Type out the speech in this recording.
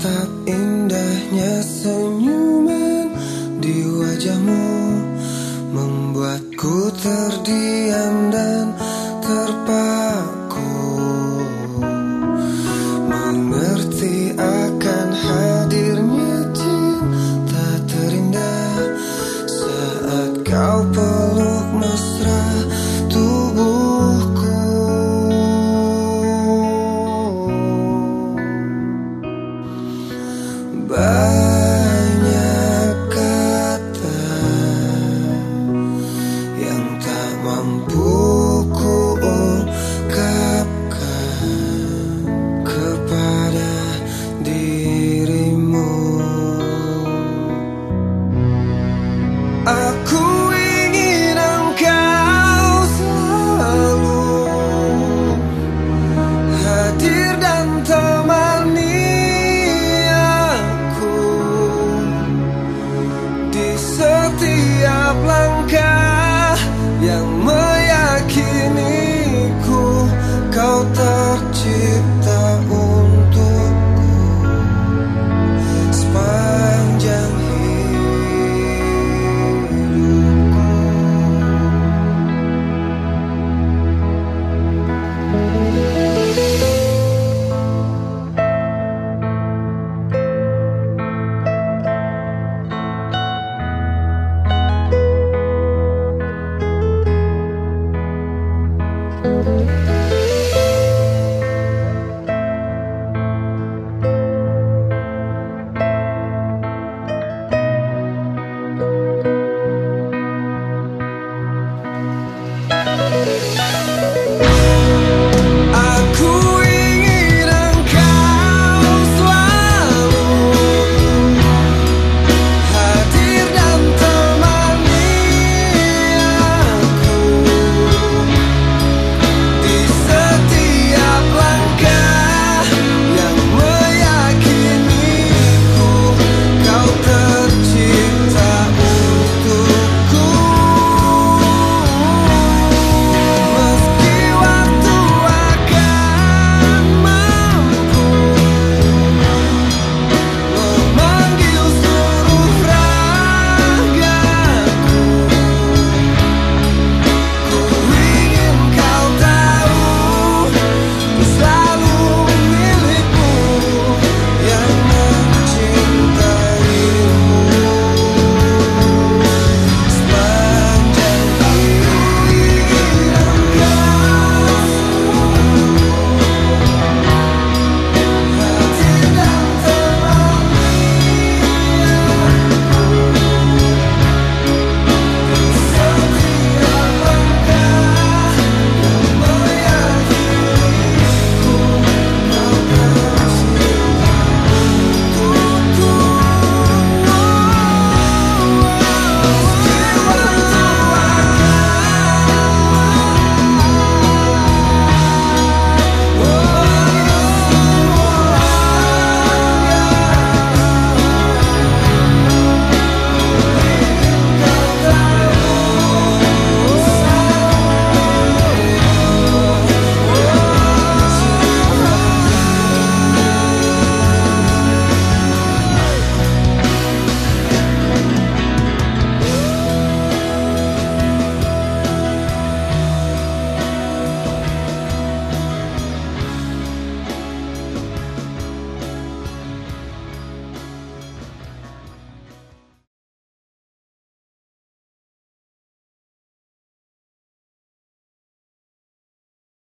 tak indahnya senyuman di wajahmu Membuatku terdiam. goodbye. yang meyakiniku. Kau tak Música